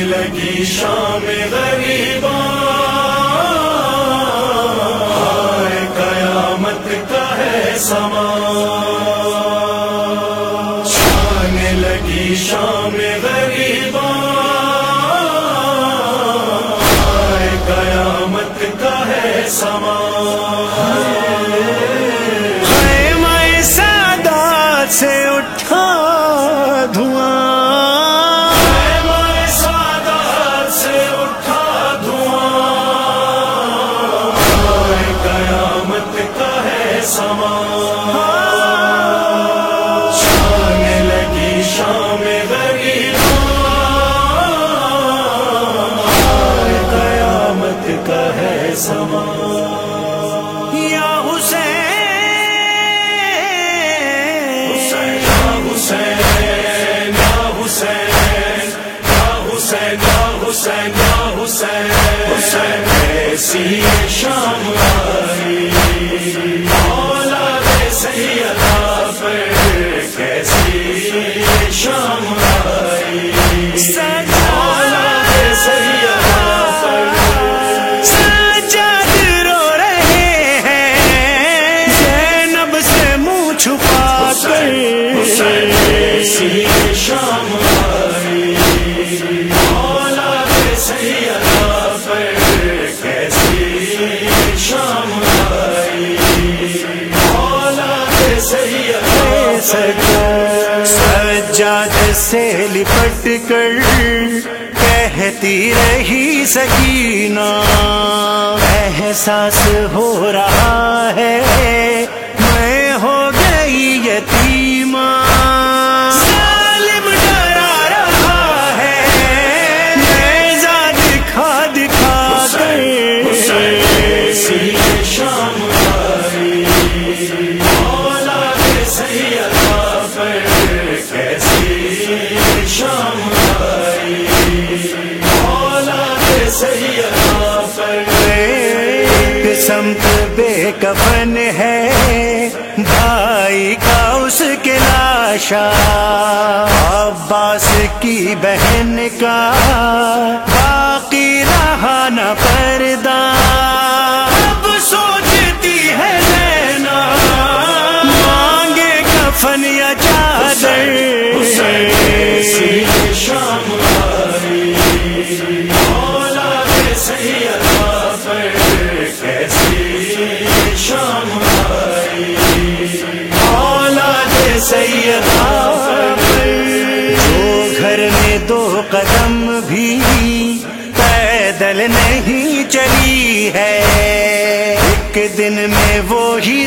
لگی شام غریبا قیامت کا ہے سما۔ چھانے لگی شام غریبا سما یا حسین حسین، یا حسین یا حسین یا حسین یا حسین حسین حسین ایسی شام آئی۔ اولاد سیدہ پر کیسی شام آئی۔ سیدہ سجاد سے لپٹ کر کہتی رہی سکینہ۔ احساس ہو رہا ہے سمت بے کفن ہے بھائی کا اس کے لاشا عباس کی بہن کا دو قدم بھی پیدل نہیں چلی ہے۔ ایک دن میں وہی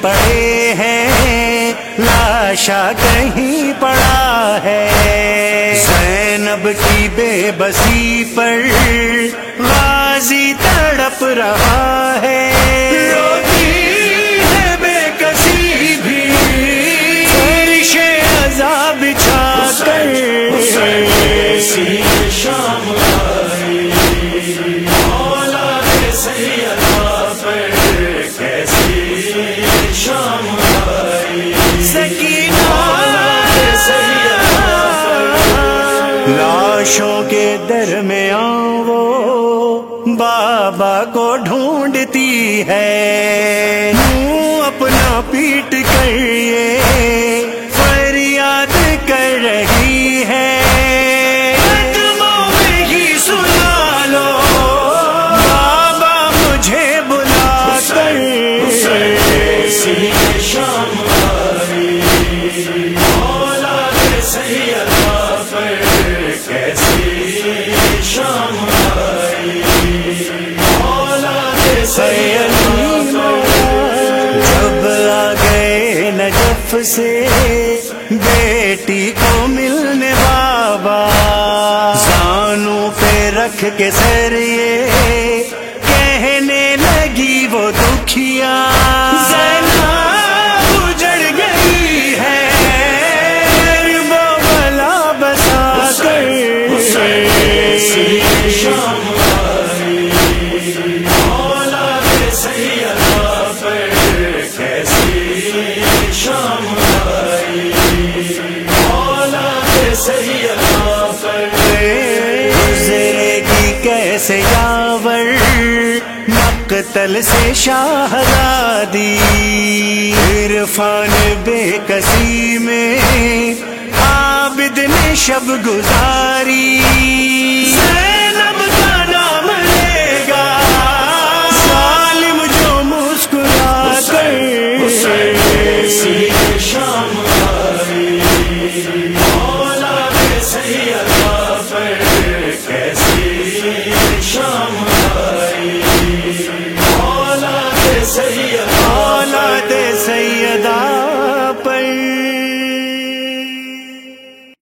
پڑے ہیں لاشا کہیں پڑا ہے۔ زینب کی بے بسی پر غازی تڑپ رہا بابا کو ڈھونڈتی ہے۔ جب آ گئے نجف سے بیٹی کو ملنے بابا، زانوں پہ رکھ کے سر یہ مقتل سے شاہدادی عرفان بے کسی میں، عابد نے شب گزاری۔ زینب کا نام لے گا ظالم جو مسکرا کر شام آئی کیسی شام